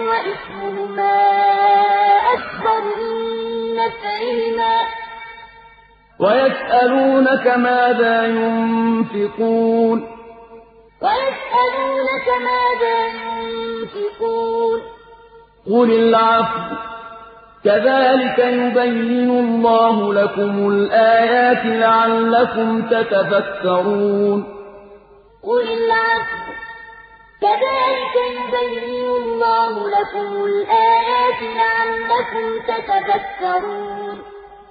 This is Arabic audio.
وإثمهما أكبر من نفعهما ويسألونك ماذا ينفقون ويسألونك ماذا ينفقون قل العفو كذلك يبين الله لكم الآيات لعلكم تتفكرون قل العفو كذلك يبين الله لكم الآيات لعلكم تتفكرون